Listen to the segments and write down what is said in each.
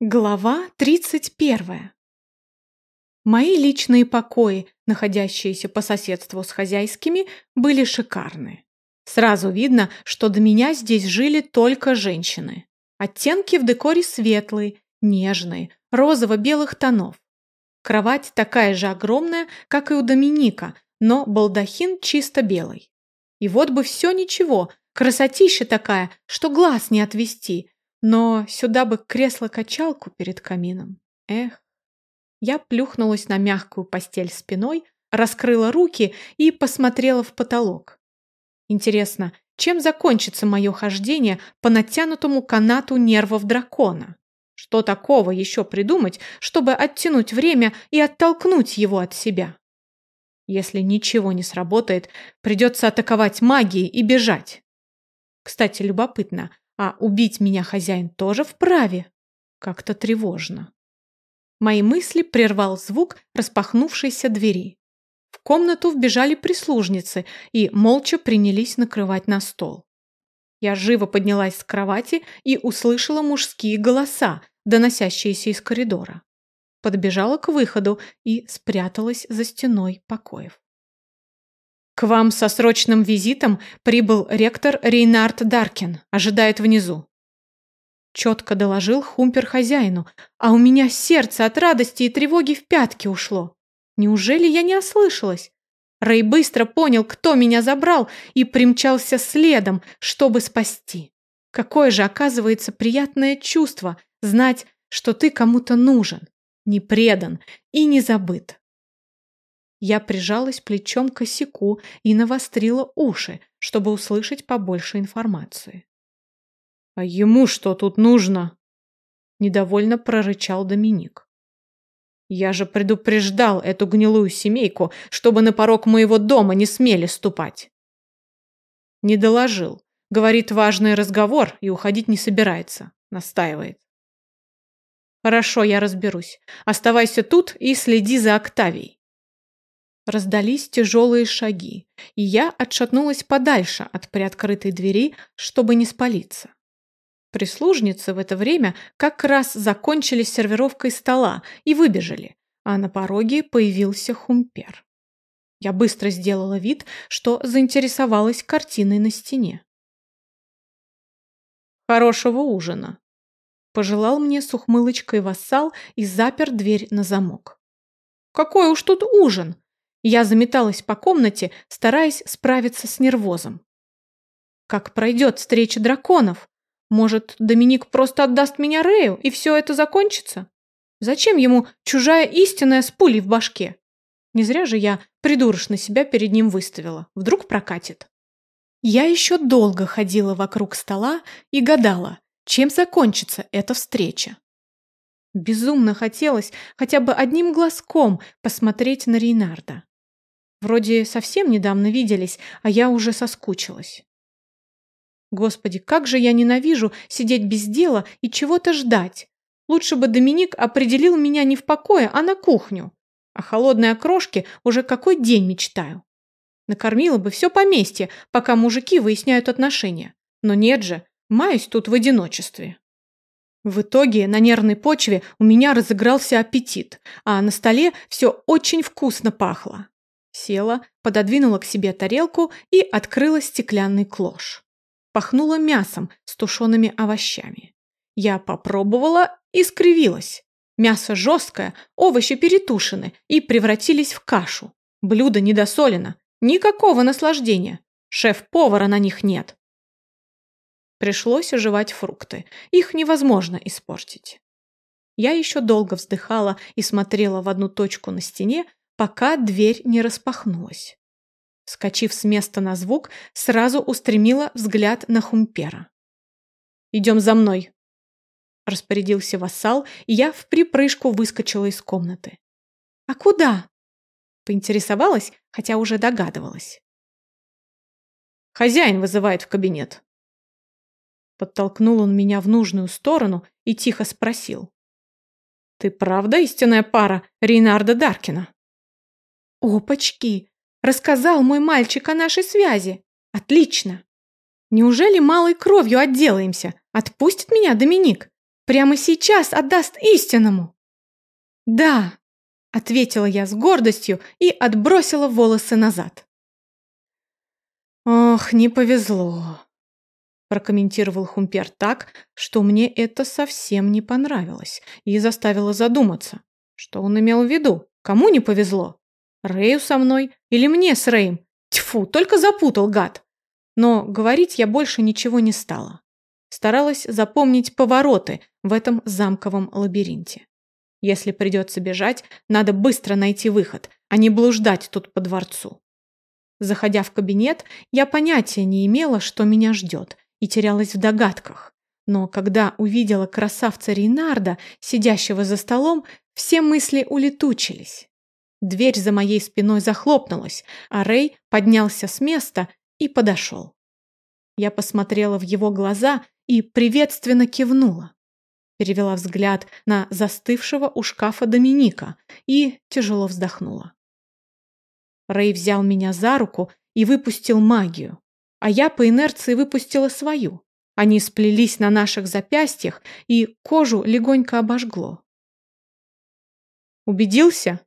Глава 31. Мои личные покои, находящиеся по соседству с хозяйскими, были шикарны. Сразу видно, что до меня здесь жили только женщины. Оттенки в декоре светлые, нежные, розово-белых тонов. Кровать такая же огромная, как и у Доминика, но балдахин чисто белый. И вот бы все ничего, красотища такая, что глаз не отвести – но сюда бы кресло-качалку перед камином. Эх. Я плюхнулась на мягкую постель спиной, раскрыла руки и посмотрела в потолок. Интересно, чем закончится мое хождение по натянутому канату нервов дракона? Что такого еще придумать, чтобы оттянуть время и оттолкнуть его от себя? Если ничего не сработает, придется атаковать магией и бежать. Кстати, любопытно, а убить меня хозяин тоже вправе. Как-то тревожно. Мои мысли прервал звук распахнувшейся двери. В комнату вбежали прислужницы и молча принялись накрывать на стол. Я живо поднялась с кровати и услышала мужские голоса, доносящиеся из коридора. Подбежала к выходу и спряталась за стеной покоев. «К вам со срочным визитом прибыл ректор Рейнард Даркин. Ожидает внизу». Четко доложил Хумпер хозяину, а у меня сердце от радости и тревоги в пятки ушло. Неужели я не ослышалась? Рэй быстро понял, кто меня забрал, и примчался следом, чтобы спасти. Какое же, оказывается, приятное чувство знать, что ты кому-то нужен, не предан и не забыт. Я прижалась плечом к косяку и навострила уши, чтобы услышать побольше информации. «А ему что тут нужно?» Недовольно прорычал Доминик. «Я же предупреждал эту гнилую семейку, чтобы на порог моего дома не смели ступать». Не доложил. Говорит, важный разговор и уходить не собирается. Настаивает. «Хорошо, я разберусь. Оставайся тут и следи за Октавией. Раздались тяжелые шаги, и я отшатнулась подальше от приоткрытой двери, чтобы не спалиться. Прислужницы в это время как раз закончили сервировкой стола и выбежали, а на пороге появился хумпер. Я быстро сделала вид, что заинтересовалась картиной на стене. «Хорошего ужина!» Пожелал мне с ухмылочкой вассал и запер дверь на замок. «Какой уж тут ужин!» Я заметалась по комнате, стараясь справиться с нервозом. Как пройдет встреча драконов? Может, Доминик просто отдаст меня Рею, и все это закончится? Зачем ему чужая истинная с пулей в башке? Не зря же я придурочно себя перед ним выставила. Вдруг прокатит. Я еще долго ходила вокруг стола и гадала, чем закончится эта встреча. Безумно хотелось хотя бы одним глазком посмотреть на Рейнарда. Вроде совсем недавно виделись, а я уже соскучилась. Господи, как же я ненавижу сидеть без дела и чего-то ждать. Лучше бы Доминик определил меня не в покое, а на кухню. О холодной окрошке уже какой день мечтаю. Накормила бы все поместье, пока мужики выясняют отношения. Но нет же, маюсь тут в одиночестве. В итоге на нервной почве у меня разыгрался аппетит, а на столе все очень вкусно пахло. Села, пододвинула к себе тарелку и открыла стеклянный клош. Пахнуло мясом с тушеными овощами. Я попробовала и скривилась. Мясо жесткое, овощи перетушены и превратились в кашу. Блюдо недосолено. Никакого наслаждения. Шеф-повара на них нет. Пришлось оживать фрукты. Их невозможно испортить. Я еще долго вздыхала и смотрела в одну точку на стене, пока дверь не распахнулась. Скочив с места на звук, сразу устремила взгляд на Хумпера. «Идем за мной!» Распорядился вассал, и я в припрыжку выскочила из комнаты. «А куда?» Поинтересовалась, хотя уже догадывалась. «Хозяин вызывает в кабинет». Подтолкнул он меня в нужную сторону и тихо спросил. «Ты правда истинная пара Рейнарда Даркина?» Опачки! Рассказал мой мальчик о нашей связи. Отлично. Неужели малой кровью отделаемся? Отпустит меня Доминик? прямо сейчас отдаст истинному. Да, ответила я с гордостью и отбросила волосы назад. Ох, не повезло, прокомментировал Хумпер так, что мне это совсем не понравилось и заставило задуматься, что он имел в виду. Кому не повезло? Рэю со мной или мне с Рэем? Тьфу, только запутал гад. Но говорить я больше ничего не стала. Старалась запомнить повороты в этом замковом лабиринте. Если придется бежать, надо быстро найти выход, а не блуждать тут по дворцу. Заходя в кабинет, я понятия не имела, что меня ждет, и терялась в догадках. Но когда увидела красавца Рейнарда, сидящего за столом, все мысли улетучились. Дверь за моей спиной захлопнулась, а Рэй поднялся с места и подошел. Я посмотрела в его глаза и приветственно кивнула. Перевела взгляд на застывшего у шкафа Доминика и тяжело вздохнула. Рэй взял меня за руку и выпустил магию, а я по инерции выпустила свою. Они сплелись на наших запястьях, и кожу легонько обожгло. «Убедился?»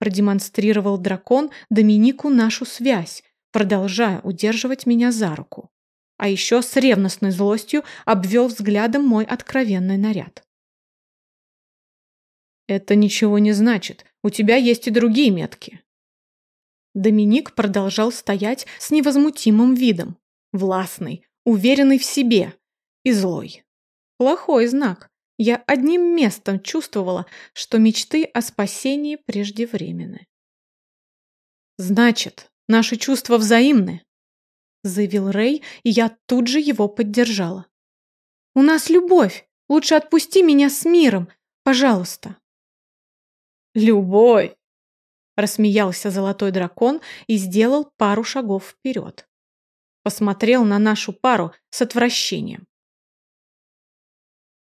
Продемонстрировал дракон Доминику нашу связь, продолжая удерживать меня за руку. А еще с ревностной злостью обвел взглядом мой откровенный наряд. «Это ничего не значит. У тебя есть и другие метки». Доминик продолжал стоять с невозмутимым видом, властный, уверенный в себе и злой. Плохой знак. Я одним местом чувствовала, что мечты о спасении преждевременны. «Значит, наши чувства взаимны», — заявил Рэй, и я тут же его поддержала. «У нас любовь. Лучше отпусти меня с миром, пожалуйста». «Любовь!» — рассмеялся золотой дракон и сделал пару шагов вперед. Посмотрел на нашу пару с отвращением.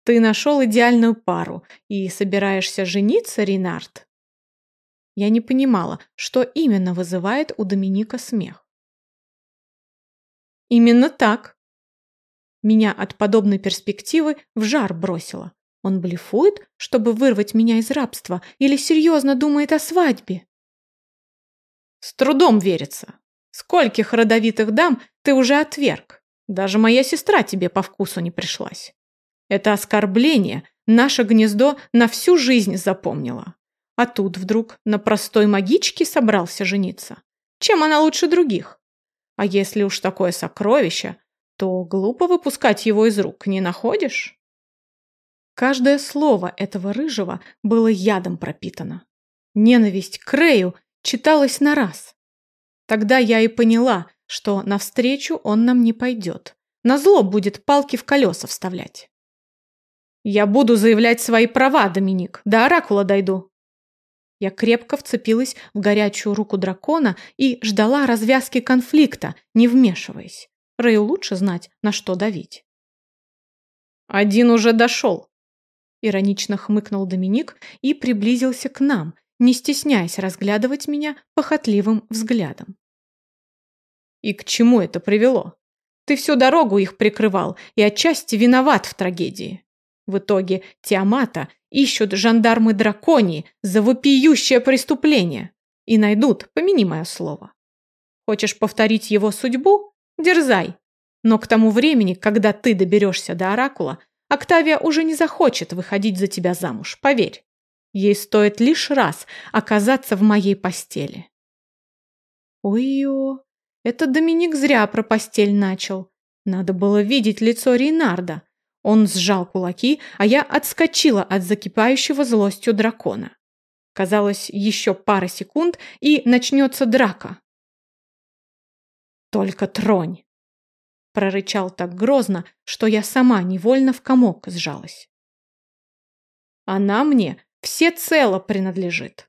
Ты нашел идеальную пару и собираешься жениться, Ренард? Я не понимала, что именно вызывает у Доминика смех. Именно так. Меня от подобной перспективы в жар бросило. Он блефует, чтобы вырвать меня из рабства, или серьезно думает о свадьбе? С трудом верится. Скольких родовитых дам ты уже отверг? Даже моя сестра тебе по вкусу не пришлась. Это оскорбление наше гнездо на всю жизнь запомнило. А тут вдруг на простой магичке собрался жениться. Чем она лучше других? А если уж такое сокровище, то глупо выпускать его из рук, не находишь? Каждое слово этого рыжего было ядом пропитано. Ненависть к Рэю читалась на раз. Тогда я и поняла, что навстречу он нам не пойдет. Назло будет палки в колеса вставлять. Я буду заявлять свои права, Доминик. До оракула дойду. Я крепко вцепилась в горячую руку дракона и ждала развязки конфликта, не вмешиваясь. Рэю лучше знать, на что давить. «Один уже дошел», — иронично хмыкнул Доминик и приблизился к нам, не стесняясь разглядывать меня похотливым взглядом. «И к чему это привело? Ты всю дорогу их прикрывал и отчасти виноват в трагедии. В итоге Тиамата ищут жандармы драконии за вопиющее преступление и найдут, помяни мое слово. Хочешь повторить его судьбу? Дерзай. Но к тому времени, когда ты доберешься до Оракула, Октавия уже не захочет выходить за тебя замуж, поверь. Ей стоит лишь раз оказаться в моей постели. Ой-ё, это Доминик зря про постель начал. Надо было видеть лицо Рейнарда. Он сжал кулаки, а я отскочила от закипающего злостью дракона. Казалось, еще пара секунд, и начнется драка. «Только тронь!» прорычал так грозно, что я сама невольно в комок сжалась. «Она мне всецело принадлежит!»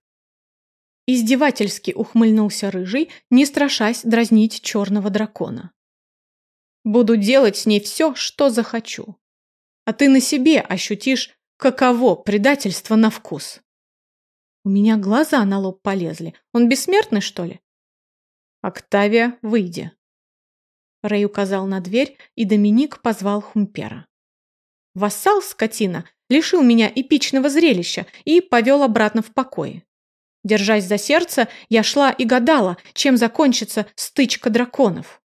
Издевательски ухмыльнулся рыжий, не страшась дразнить черного дракона. «Буду делать с ней все, что захочу а ты на себе ощутишь, каково предательство на вкус. У меня глаза на лоб полезли. Он бессмертный, что ли? Октавия, выйди. Рэй указал на дверь, и Доминик позвал Хумпера. Вассал, скотина, лишил меня эпичного зрелища и повел обратно в покое. Держась за сердце, я шла и гадала, чем закончится стычка драконов.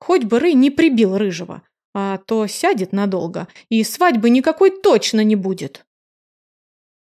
Хоть бы Рэй не прибил Рыжего, а то сядет надолго, и свадьбы никакой точно не будет.